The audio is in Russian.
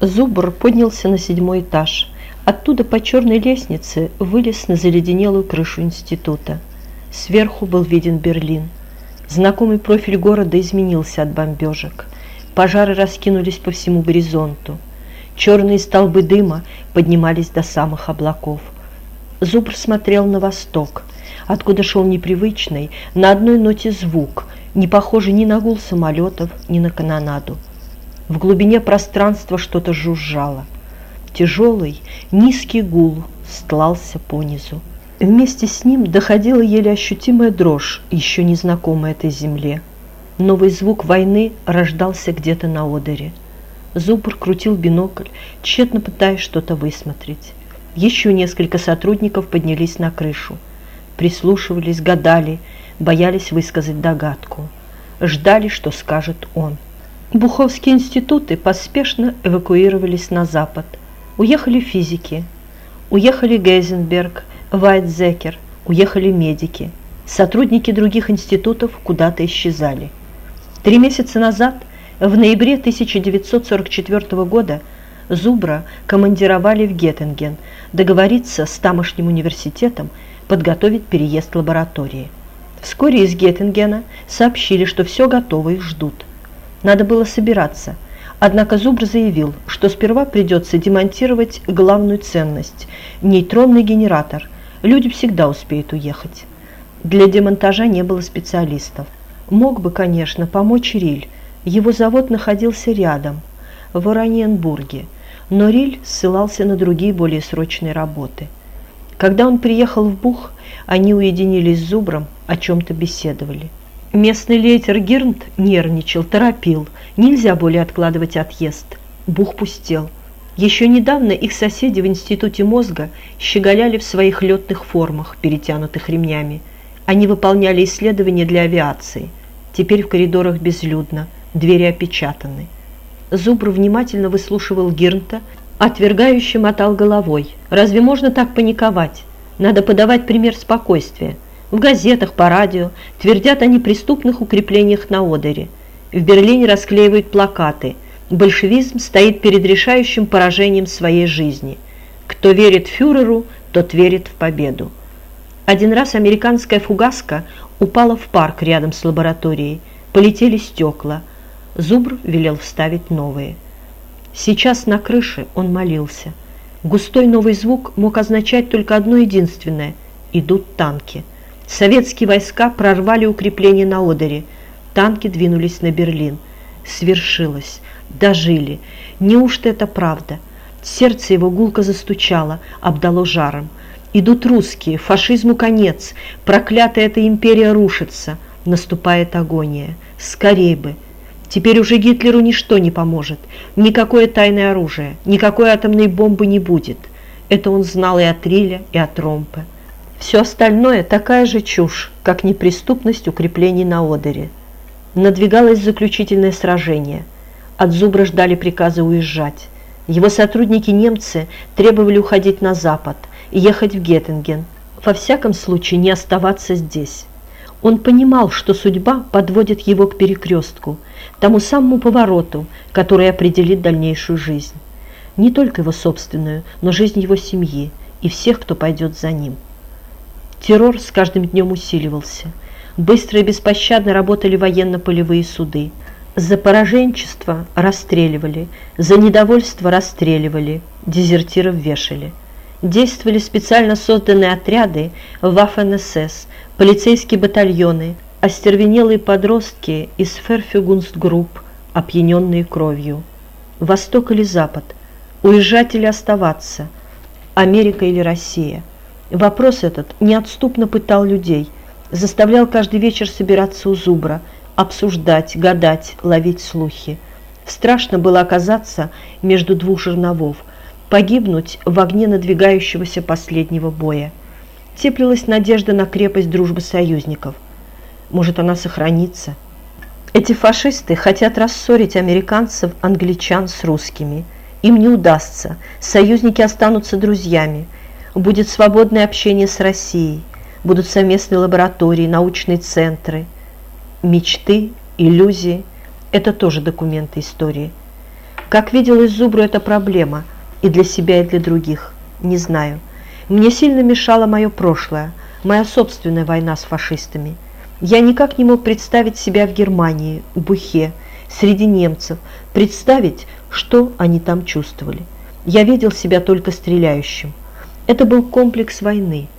Зубр поднялся на седьмой этаж. Оттуда по черной лестнице вылез на заледенелую крышу института. Сверху был виден Берлин. Знакомый профиль города изменился от бомбежек. Пожары раскинулись по всему горизонту. Черные столбы дыма поднимались до самых облаков. Зубр смотрел на восток, откуда шел непривычный, на одной ноте звук, не похожий ни на гул самолетов, ни на канонаду. В глубине пространства что-то жужжало. Тяжелый, низкий гул стлался понизу. Вместе с ним доходила еле ощутимая дрожь, еще незнакомая этой земле. Новый звук войны рождался где-то на одере. Зубр крутил бинокль, тщетно пытаясь что-то высмотреть. Еще несколько сотрудников поднялись на крышу. Прислушивались, гадали, боялись высказать догадку. Ждали, что скажет он. Буховские институты поспешно эвакуировались на запад. Уехали физики, уехали Гейзенберг, Вайтзекер, уехали медики. Сотрудники других институтов куда-то исчезали. Три месяца назад, в ноябре 1944 года, Зубра командировали в Геттинген договориться с тамошним университетом подготовить переезд лаборатории. Вскоре из Геттингена сообщили, что все готово, их ждут. Надо было собираться. Однако Зубр заявил, что сперва придется демонтировать главную ценность – нейтронный генератор. Люди всегда успеют уехать. Для демонтажа не было специалистов. Мог бы, конечно, помочь Риль. Его завод находился рядом, в Ораньенбурге, но Риль ссылался на другие более срочные работы. Когда он приехал в Бух, они уединились с Зубром, о чем-то беседовали. Местный лейтер Гирнт нервничал, торопил. Нельзя более откладывать отъезд. Бух пустел. Еще недавно их соседи в институте мозга щеголяли в своих летных формах, перетянутых ремнями. Они выполняли исследования для авиации. Теперь в коридорах безлюдно, двери опечатаны. Зубр внимательно выслушивал Гирнта, отвергающий мотал головой. «Разве можно так паниковать? Надо подавать пример спокойствия. В газетах, по радио твердят о неприступных укреплениях на Одере. В Берлине расклеивают плакаты. Большевизм стоит перед решающим поражением своей жизни. Кто верит фюреру, тот верит в победу. Один раз американская фугаска упала в парк рядом с лабораторией. Полетели стекла. Зубр велел вставить новые. Сейчас на крыше он молился. Густой новый звук мог означать только одно единственное – идут танки – Советские войска прорвали укрепления на Одере. Танки двинулись на Берлин. Свершилось. Дожили. Неужто это правда? Сердце его гулко застучало, обдало жаром. Идут русские, фашизму конец, проклятая эта империя рушится, наступает агония. Скорей бы! Теперь уже Гитлеру ничто не поможет, никакое тайное оружие, никакой атомной бомбы не будет. Это он знал и от Риля, и от Ромпе. Все остальное такая же чушь, как неприступность укреплений на Одере. Надвигалось заключительное сражение. От Зубра ждали приказа уезжать. Его сотрудники-немцы требовали уходить на запад и ехать в Геттинген. Во всяком случае, не оставаться здесь. Он понимал, что судьба подводит его к перекрестку, тому самому повороту, который определит дальнейшую жизнь. Не только его собственную, но жизнь его семьи и всех, кто пойдет за ним. Террор с каждым днем усиливался. Быстро и беспощадно работали военно-полевые суды. За пораженчество расстреливали, за недовольство расстреливали, дезертиров вешали. Действовали специально созданные отряды ВАФ-НСС, полицейские батальоны, остервенелые подростки из Ферфюгунстгрупп, опьяненные кровью. Восток или Запад? Уезжать или оставаться? Америка или Россия? Вопрос этот неотступно пытал людей, заставлял каждый вечер собираться у зубра, обсуждать, гадать, ловить слухи. Страшно было оказаться между двух жерновов, погибнуть в огне надвигающегося последнего боя. Теплилась надежда на крепость дружбы союзников. Может, она сохранится? Эти фашисты хотят рассорить американцев, англичан с русскими. Им не удастся, союзники останутся друзьями – будет свободное общение с Россией, будут совместные лаборатории, научные центры. Мечты, иллюзии – это тоже документы истории. Как виделась Зубру эта проблема, и для себя, и для других, не знаю. Мне сильно мешало мое прошлое, моя собственная война с фашистами. Я никак не мог представить себя в Германии, у Бухе, среди немцев, представить, что они там чувствовали. Я видел себя только стреляющим. Это был комплекс войны –